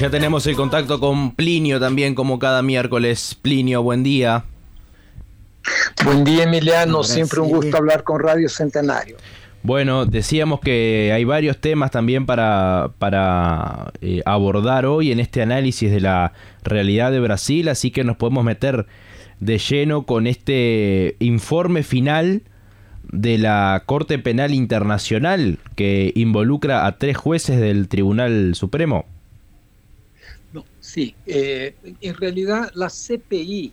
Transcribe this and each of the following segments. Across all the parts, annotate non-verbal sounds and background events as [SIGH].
Ya tenemos el contacto con Plinio también, como cada miércoles. Plinio, buen día. Buen día, Emiliano. Ahora Siempre un gusto hablar con Radio Centenario. Bueno, decíamos que hay varios temas también para, para eh, abordar hoy en este análisis de la realidad de Brasil, así que nos podemos meter de lleno con este informe final de la Corte Penal Internacional que involucra a tres jueces del Tribunal Supremo. Sí, eh, en realidad la CPI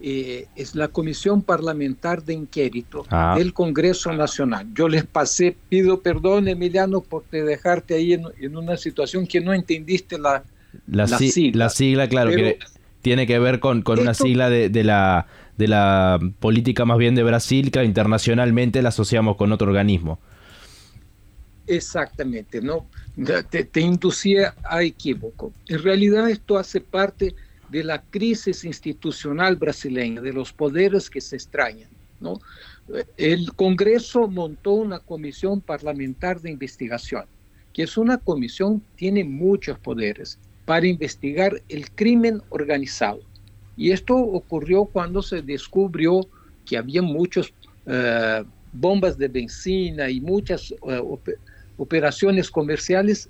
eh, es la Comisión Parlamentar de Inquérito Ah. del Congreso Nacional. Yo les pasé, pido perdón, Emiliano, por te dejarte ahí en, en una situación que no entendiste la, La, La si- sigla. la sigla, claro, Pero- que tiene que ver con, con una sigla de, de la, de la política más bien de Brasil, que internacionalmente la asociamos con otro organismo. Exactamente, ¿no? Te, inducía a equívoco. En realidad esto hace parte de la crisis institucional brasileña, de los poderes que se extrañan, ¿no? El Congreso montó una comisión parlamentar de investigación, que es una comisión que tiene muchos poderes para investigar el crimen organizado. Y esto ocurrió cuando se descubrió que había muchos eh, bombas de benzina y muchas op- operaciones comerciales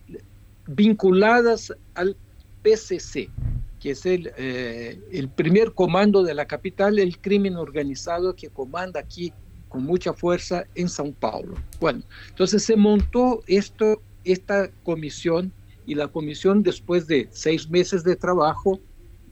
vinculadas al PCC, que es el, eh, el primer comando de la capital, el crimen organizado que comanda aquí con mucha fuerza en São Paulo. Bueno, entonces se montó esto, esta comisión y la comisión después de seis meses de trabajo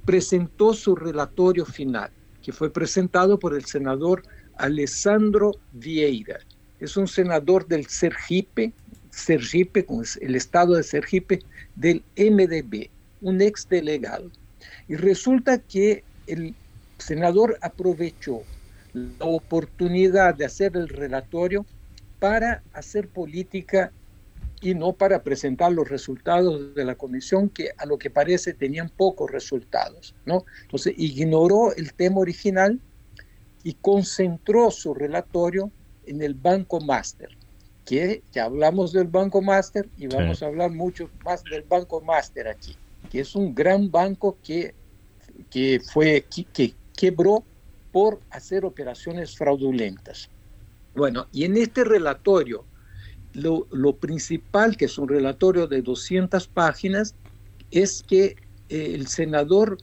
presentó su relatorio final, que fue presentado por el senador Alessandro Vieira. Es un senador del Sergipe, Sergipe, con el estado de Sergipe, del MDB, un ex delegado. Y resulta que el senador aprovechó la oportunidad de hacer el relatorio para hacer política y no para presentar los resultados de la comisión que a lo que parece tenían pocos resultados, ¿no? Entonces ignoró el tema original y concentró su relatorio en el Banco Master, que ya hablamos del Banco Master y vamos Sí. a hablar mucho más del Banco Master aquí, que es un gran banco que, que fue que, que quebró por hacer operaciones fraudulentas. Bueno, y en este relatorio, lo, lo principal, que es un relatorio de 200 páginas, es que eh, el senador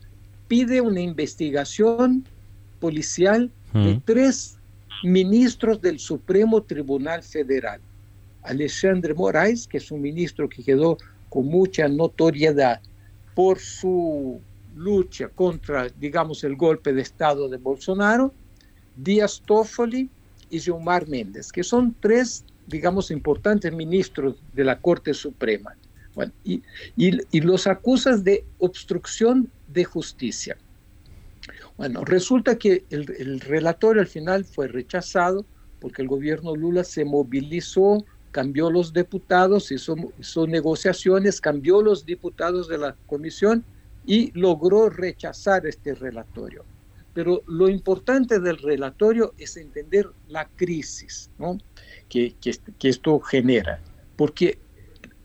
pide una investigación policial de tres ministros del Supremo Tribunal Federal. Alexandre Moraes, que es un ministro que quedó con mucha notoriedad por su lucha contra, digamos, el golpe de Estado de Bolsonaro, Díaz Toffoli y Gilmar Méndez, que son tres, digamos, importantes ministros de la Corte Suprema. Bueno, y, y, y los acusas de obstrucción de justicia. Bueno, resulta que el, el al final fue rechazado porque el gobierno Lula se movilizó, cambió los diputados, hizo, hizo negociaciones, cambió los diputados de la comisión y logró rechazar este relatorio. Pero lo importante del relatorio es entender la crisis ¿no? que, que, que esto genera, porque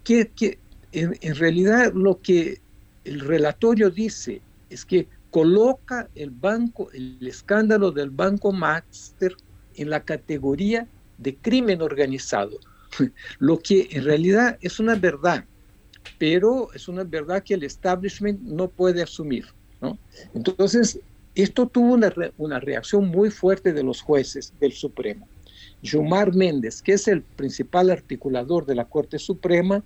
que, que en, en realidad lo que el relatorio dice es que coloca el banco, el escándalo del Banco Master en la categoría de crimen organizado, [LAUGHS] lo que en realidad es una verdad, pero es una verdad que el establishment no puede asumir. ¿no? Entonces, esto tuvo una, re una reacción muy fuerte de los jueces del Supremo. Gilmar Méndez, que es el principal articulador de la Corte Suprema,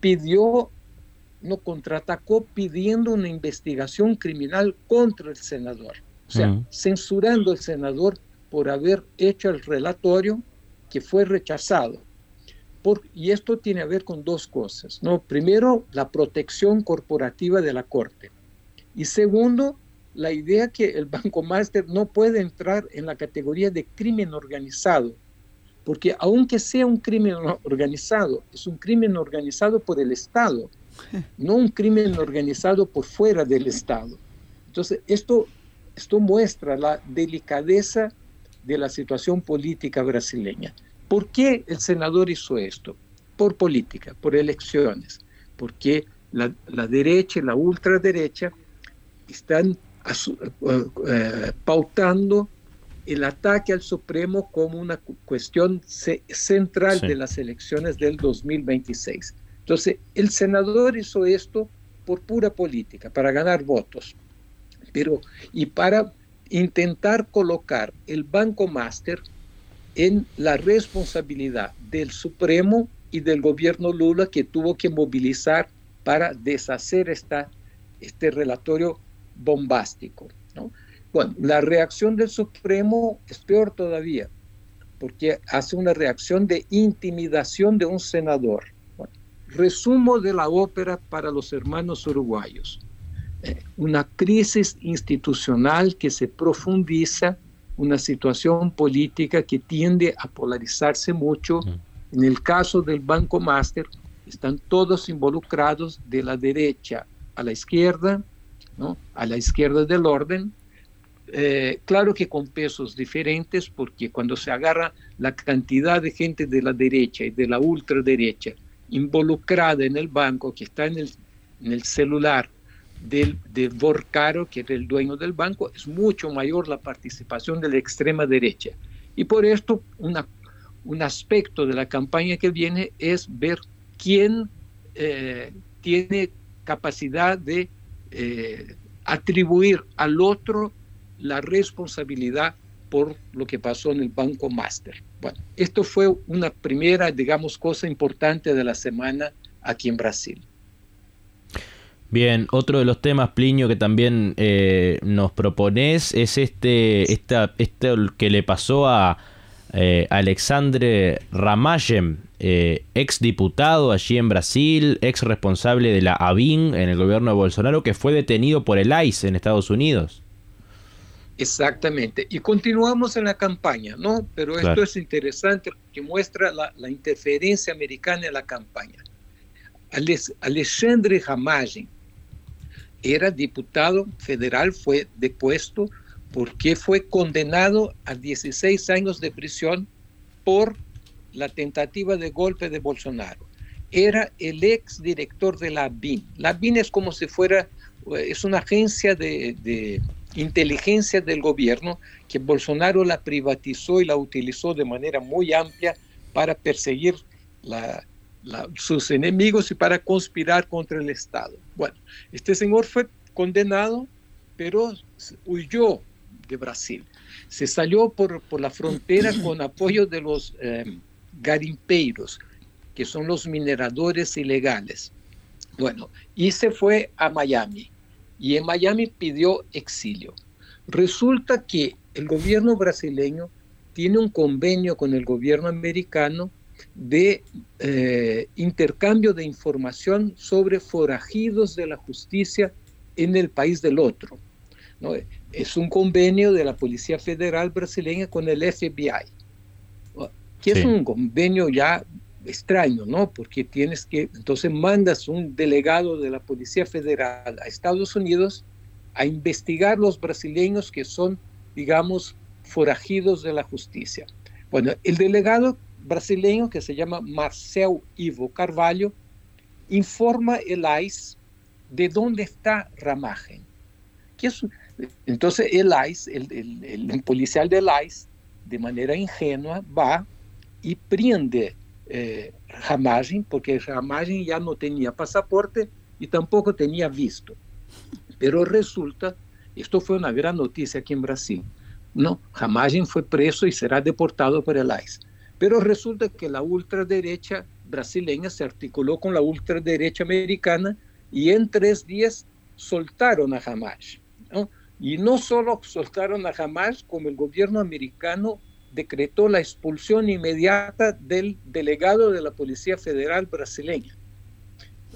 pidió no contraatacó pidiendo una investigación criminal contra el senador, o sea, censurando al senador por haber hecho el relatorio que fue rechazado. Y esto tiene a ver con dos cosas. ¿no? Primero, la protección corporativa de la Corte. Y segundo, la idea que el [LAUGHS] Banco Master no puede entrar en la categoría de crimen organizado, porque aunque sea un crimen [LAUGHS] organizado, es un crimen organizado por el Estado, [LAUGHS] no un crimen organizado por fuera del Estado. Entonces, esto, esto muestra la delicadeza de la situación política brasileña. ¿Por qué el senador hizo esto? Por política, por elecciones, porque la, derecha y la ultraderecha están eh, eh, pautando el ataque al Supremo como una cuestión central de las elecciones del 2026. Entonces, el senador hizo esto por pura política, para ganar votos, pero y para intentar colocar el Banco Master en la responsabilidad del Supremo y del gobierno Lula que tuvo que movilizar para deshacer esta, este relatorio bombástico. Bueno, la reacción del Supremo es peor todavía, porque hace una reacción de intimidación de un senador. resumo de la ópera para los hermanos uruguayos. Eh, una crisis institucional que se profundiza una situación política que tiende a polarizarse mucho. En el caso del Banco Master, están todos involucrados de la derecha a la izquierda, ¿no? a la izquierda del orden. Eh, claro que con pesos diferentes, porque cuando se agarra la cantidad de gente de la derecha y de la ultraderecha involucrada en el banco, que está en el, en el celular del, de Borcaro, que era el dueño del banco, es mucho mayor la participación de la extrema derecha. Y por esto, una, un aspecto de la campaña que viene es ver quién eh, tiene capacidad de eh, atribuir al otro la responsabilidad por lo que pasó en el Banco Master. Bueno, esto fue una primera, digamos, cosa importante de la semana aquí en Brasil. Bien, otro de los temas, Plinio, que también eh, nos propones es este, esta, este que le pasó a eh, Alexandre Ramallem, eh, ex diputado allí en Brasil, ex responsable de la ABIN en el gobierno de Bolsonaro, que fue detenido por el ICE en Estados Unidos. Exactamente. Y continuamos en la campaña, ¿no? Pero esto es interesante porque muestra la, la, interferencia americana en la campaña. Alexandre Ramallem era diputado federal, fue depuesto porque fue condenado a 16 años de prisión por la tentativa de golpe de Bolsonaro. Era el ex director de la BIN. La BIN es como si fuera, es una agencia de, inteligencia del gobierno que Bolsonaro la privatizó y la utilizó de manera muy amplia para perseguir la, sus enemigos y para conspirar contra el Estado. Bueno, este señor fue condenado, pero huyó de Brasil. Se salió por, por la frontera [CLEARS THROAT] con apoyo de los eh, garimpeiros, que son los mineradores ilegales. Bueno, y se fue a Miami. Y en Miami pidió exilio. Resulta que el gobierno brasileño tiene un convenio con el gobierno americano de eh, intercambio de información sobre forajidos de la justicia en el país del otro. ¿no? Es un convenio de la Policía Federal brasileña con el FBI, que es un convenio ya extraño, ¿no? Porque tienes que, entonces mandas un delegado de la Policía Federal a Estados Unidos a investigar los brasileños que son, digamos, forajidos de la justicia. Bueno, el delegado brasileño que se llama Marcel Ivo Carvalho informa el ICE de dónde está Ramagen. entonces el ICE, el, policial del ICE, de manera ingenua, va y prende eh, Ramagen, porque Ramagen ya no tenía pasaporte y tampoco tenía visto. Pero resulta, esto fue una gran noticia aquí en Brasil, no, Ramagen fue preso y será deportado por el ICE. Pero resulta que la ultraderecha brasileña se articuló con la ultraderecha americana y en tres días soltaron a Hamas. Y no solo soltaron a Hamas, como el gobierno americano decretó la expulsión inmediata del delegado de la Policía Federal brasileña.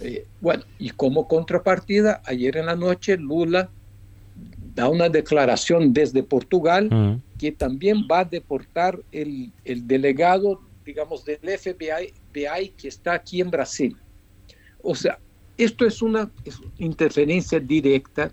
Eh, bueno, y como contrapartida, ayer en la noche Lula da una declaración desde Portugal que también va a deportar el, el, delegado, digamos, del FBI que está aquí en Brasil. O sea, esto es una interferencia directa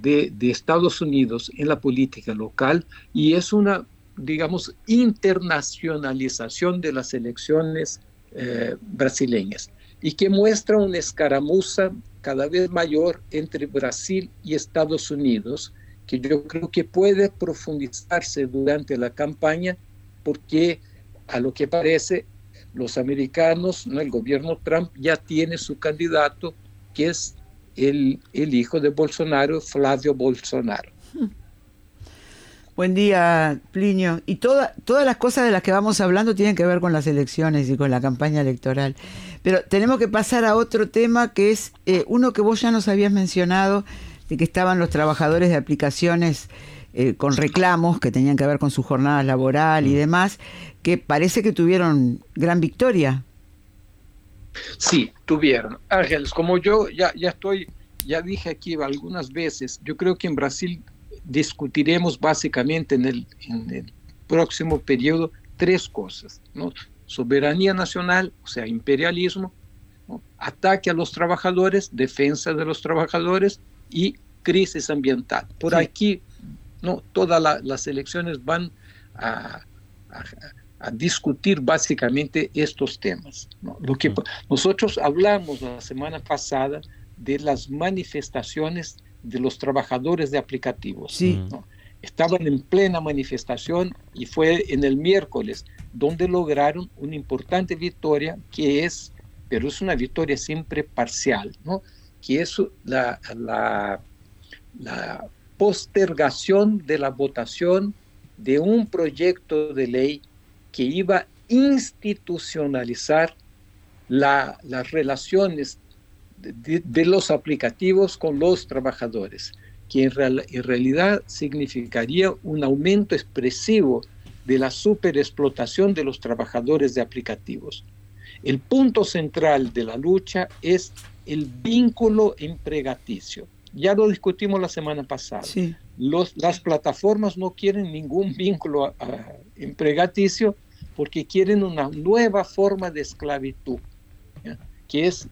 de, de, Estados Unidos en la política local y es una, digamos, internacionalización de las elecciones eh, brasileñas y que muestra una escaramuza cada vez mayor entre Brasil y Estados Unidos, que yo creo que puede profundizarse durante la campaña porque a lo que parece los americanos, ¿no? el gobierno Trump ya tiene su candidato, que es el, el hijo de Bolsonaro, Flavio Bolsonaro. Buen día, Plinio. Y toda, todas las cosas de las que vamos hablando tienen que ver con las elecciones y con la campaña electoral. Pero tenemos que pasar a otro tema que es eh, uno que vos ya nos habías mencionado, de que estaban los trabajadores de aplicaciones eh, con reclamos que tenían que ver con su jornada laboral y mm. demás, que parece que tuvieron gran victoria. Sí, tuvieron. Ángeles, como yo ya, ya estoy, ya dije aquí algunas veces, yo creo que en Brasil discutiremos básicamente en el, en el próximo periodo tres cosas, ¿no? Soberanía nacional, o sea, imperialismo, ataque a los trabajadores, defensa de los trabajadores y crisis ambiental. Por aquí no, todas las elecciones van a, discutir básicamente estos temas. Lo que nosotros hablamos la semana pasada de las manifestaciones de los trabajadores de aplicativos. Sí. Estaban en plena manifestación y fue en el miércoles donde lograron una importante victoria que es, pero es una victoria siempre parcial, ¿no? que es la, la, la postergación de la votación de un proyecto de ley que iba a institucionalizar las relaciones de, los aplicativos con los trabajadores, que en, en, realidad significaría un aumento expresivo de la superexplotación de los trabajadores de aplicativos. El punto central de la lucha es el vínculo empregaticio ya lo discutimos la semana pasada. Los, las plataformas no quieren ningún vínculo empregaticio porque quieren una nueva forma de esclavitud, que es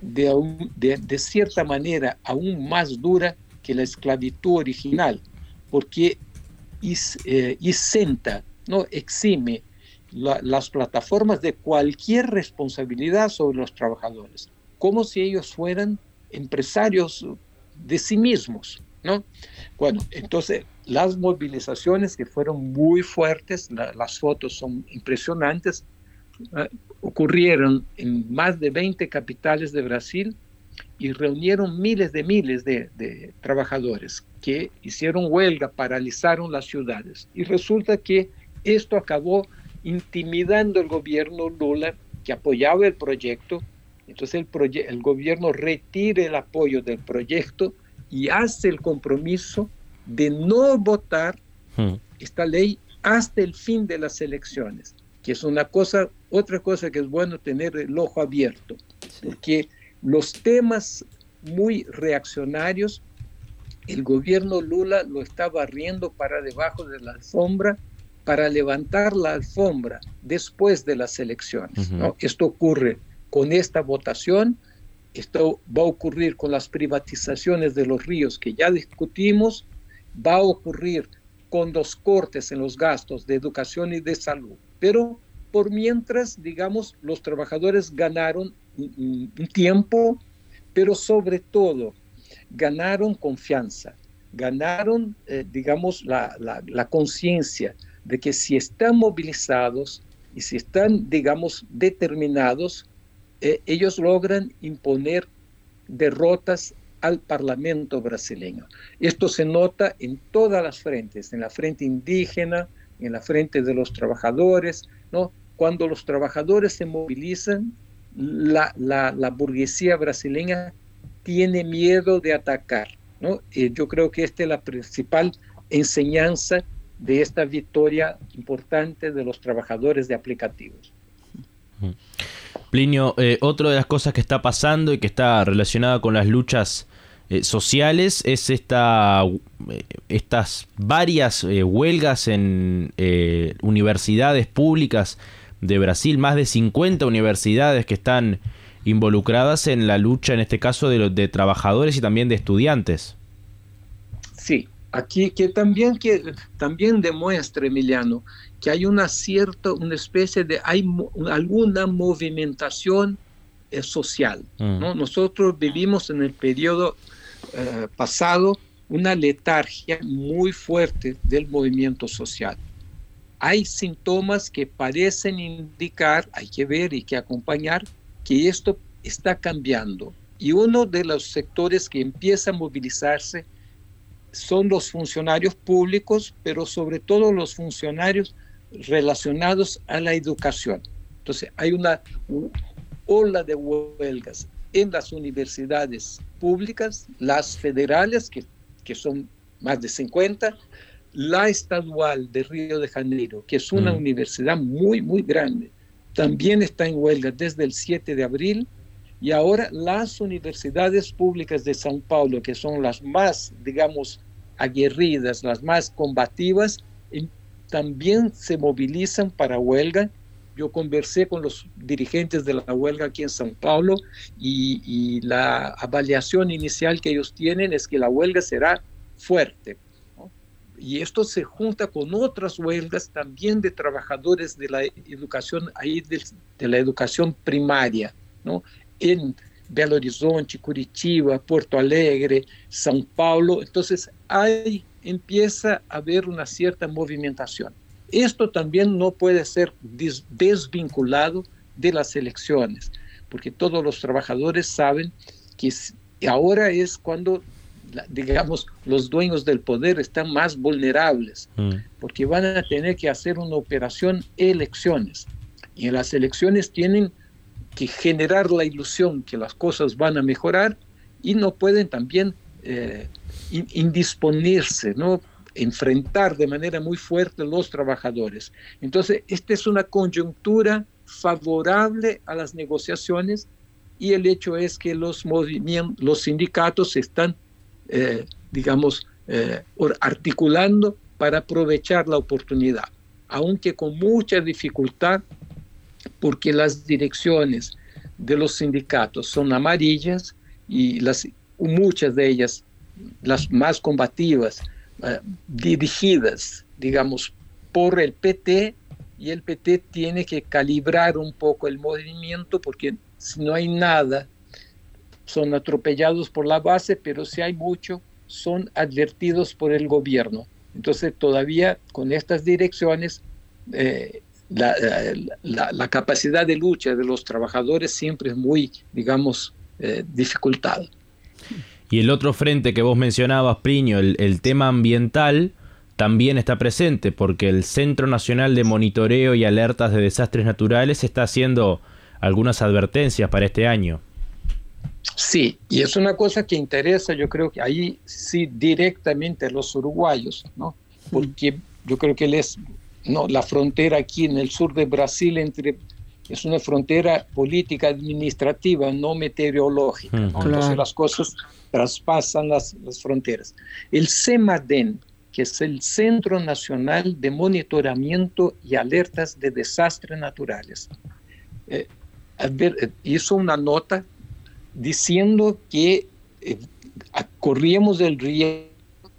de, de, cierta manera aún más dura que la esclavitud original, porque is, eh, no exime las plataformas de cualquier responsabilidad sobre los trabajadores, como si ellos fueran empresarios de sí mismos, ¿no? Bueno, entonces las movilizaciones que fueron muy fuertes, las fotos son impresionantes, ocurrieron en más de 20 capitales de Brasil y reunieron miles de miles de, de, trabajadores que hicieron huelga, paralizaron las ciudades. Y resulta que esto acabó intimidando al gobierno Lula, que apoyaba el proyecto, entonces el, el gobierno retire el apoyo del proyecto y hace el compromiso de no votar hmm. esta ley hasta el fin de las elecciones, que es una cosa, otra cosa que es bueno tener el ojo abierto, porque los temas muy reaccionarios, el gobierno Lula lo está barriendo para debajo de la alfombra para levantar la alfombra después de las elecciones. ¿no? Esto ocurre con esta votación. Esto va a ocurrir con las privatizaciones de los ríos que ya discutimos, va a ocurrir con los cortes en los gastos de educación y de salud. Pero por mientras, digamos, los trabajadores ganaron un, tiempo, pero sobre todo ganaron confianza, ganaron, eh, digamos, la, la conciencia de que si están movilizados y si están, digamos, determinados, eh, ellos logran imponer derrotas al Parlamento brasileño. Esto se nota en todas las frentes, en la frente indígena, en la frente de los trabajadores, ¿no? Cuando los trabajadores se movilizan, la, burguesía brasileña tiene miedo de atacar, ¿no? yo creo que esta es la principal enseñanza de esta victoria importante de los trabajadores de aplicativos. Plinio, eh, otra de las cosas que está pasando y que está relacionada con las luchas eh, sociales es esta, eh, estas varias huelgas en universidades públicas de Brasil, más de 50 universidades que están involucradas en la lucha, en este caso, de, los, de trabajadores y también de estudiantes. Sí, aquí que también, que también demuestra, Emiliano, que hay una cierta, una especie de, hay alguna movimentación eh, social. ¿no? Mm. Nosotros vivimos en el periodo eh, pasado una letargia muy fuerte del movimiento social. Hay síntomas que parecen indicar, hay que ver y que acompañar, que esto está cambiando. Y uno de los sectores que empieza a movilizarse son los funcionarios públicos, pero sobre todo los funcionarios relacionados a la educación. Entonces, hay una ola de huelgas en las universidades públicas, las federales, que, que son más de 50, la estadual de Río de Janeiro, que es una mm. universidad muy, muy grande, también está en huelga desde el 7 de abril, y ahora las universidades públicas de São Paulo, que son las más, digamos, aguerridas, las más combativas, también se movilizan para huelga. Yo conversé con los dirigentes de la huelga aquí en São Paulo y, la avaliación inicial que ellos tienen es que la huelga será fuerte. Y esto se junta con otras huelgas también de trabajadores de la educación, ahí de, la educación primaria, ¿no? en Belo Horizonte, Curitiba, Porto Alegre, São Paulo. Entonces, hay empieza a haber una cierta movimentación. Esto también no puede ser desvinculado de las elecciones, porque todos los trabajadores saben que ahora es cuando, digamos, los dueños del poder están más vulnerables, mm. porque van a tener que hacer una operación elecciones. Y en las elecciones tienen que generar la ilusión que las cosas van a mejorar y no pueden también eh, indisponerse, ¿no? enfrentar de manera muy fuerte a los trabajadores. Entonces, esta es una coyuntura favorable a las negociaciones y el hecho es que los, movimientos, los sindicatos están, eh, digamos, eh, articulando para aprovechar la oportunidad, aunque con mucha dificultad, porque las direcciones de los sindicatos son amarillas y las, muchas de ellas las más combativas, eh, dirigidas, digamos, por el PT, y el PT tiene que calibrar un poco el movimiento porque si no hay nada, son atropellados por la base, pero si hay mucho, son advertidos por el gobierno. Entonces todavía con estas direcciones eh, la, capacidad de lucha de los trabajadores siempre es muy, digamos, eh, dificultada. Y el otro frente que vos mencionabas, Priño, el, tema ambiental, también está presente, porque el Centro Nacional de Monitoreo y Alertas de Desastres Naturales está haciendo algunas advertencias para este año. Sí, y es una cosa que interesa, yo creo que ahí sí directamente a los uruguayos, ¿no? Porque yo creo que es, no, la frontera aquí en el sur de Brasil entre es una frontera política administrativa, no meteorológica. Entonces las cosas traspasan las, las, fronteras. El CEMADEN, que es el Centro Nacional de Monitoramiento y Alertas de Desastres Naturales, eh, eh, hizo una nota diciendo que eh, corríamos el riesgo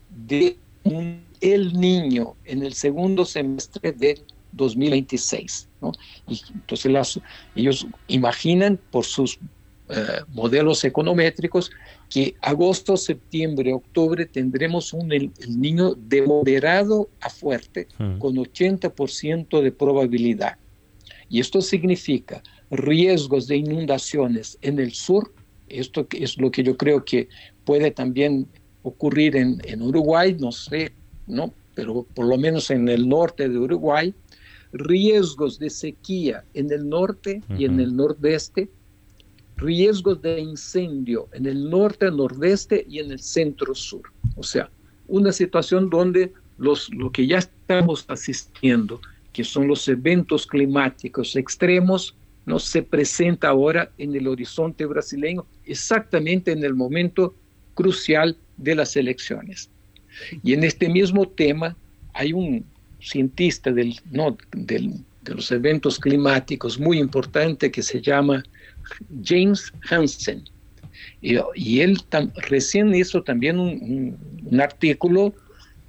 de un el niño en el segundo semestre del 2026. ¿no? Y entonces ellos imaginan por sus eh, modelos econométricos que agosto, septiembre, octubre tendremos un el, niño de moderado a fuerte hmm. con 80% de probabilidad. Y esto significa riesgos de inundaciones en el sur, esto es lo que yo creo que puede también ocurrir en, en Uruguay, no sé, ¿no? pero por lo menos en el norte de Uruguay, riesgos de sequía en el norte y en el nordeste, riesgos de incendio en el norte, nordeste y en el centro sur. O sea, una situación donde los, lo que ya estamos asistiendo, que son los eventos climáticos extremos, no se presenta ahora en el horizonte brasileño exactamente en el momento crucial de las elecciones. Y en este mismo tema hay un cientista del, no, del, de los eventos climáticos muy importante que se llama James Hansen. Y, él recién hizo también un, artículo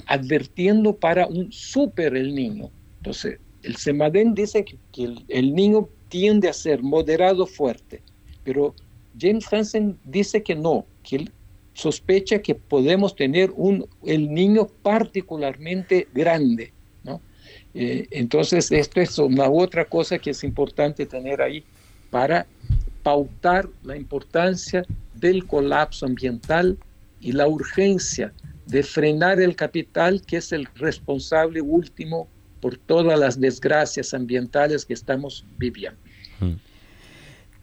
advirtiendo para un super el niño. Entonces, el Semadén dice que, el, niño tiende a ser moderado fuerte, pero James Hansen dice que no, que él sospecha que podemos tener un, el niño particularmente grande. ¿no? Eh, entonces, esto es una otra cosa que es importante tener ahí para pautar la importancia del colapso ambiental y la urgencia de frenar el capital que es el responsable último por todas las desgracias ambientales que estamos viviendo.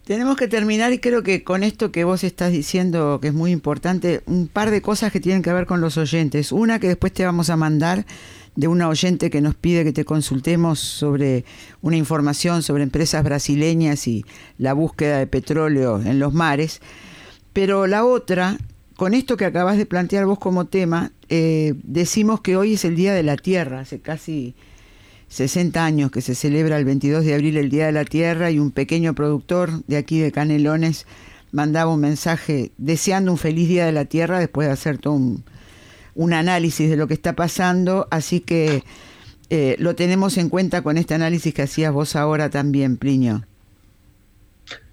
Tenemos que terminar y creo que con esto que vos estás diciendo, que es muy importante, un par de cosas que tienen que ver con los oyentes. Una que después te vamos a mandar de una oyente que nos pide que te consultemos sobre una información sobre empresas brasileñas y la búsqueda de petróleo en los mares. Pero la otra, con esto que acabas de plantear vos como tema, eh, decimos que hoy es el Día de la Tierra, hace casi 60 años que se celebra el 22 de abril el Día de la Tierra y un pequeño productor de aquí de Canelones mandaba un mensaje deseando un feliz Día de la Tierra después de hacer todo un, un análisis de lo que está pasando, así que eh, lo tenemos en cuenta con este análisis que hacías vos ahora también, Plinio.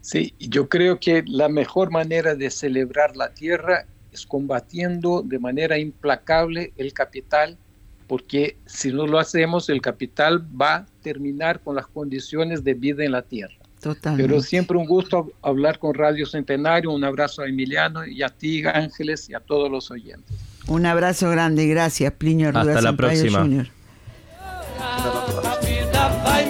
Sí, yo creo que la mejor manera de celebrar la tierra es combatiendo de manera implacable el capital, porque si no lo hacemos, el capital va a terminar con las condiciones de vida en la tierra. Totalmente. Pero siempre un gusto hablar con Radio Centenario, un abrazo a Emiliano y a ti, Ángeles, y a todos los oyentes. Un abrazo grande y gracias, Plinio Ruda Hasta la próxima. Jr. Mas a vida vai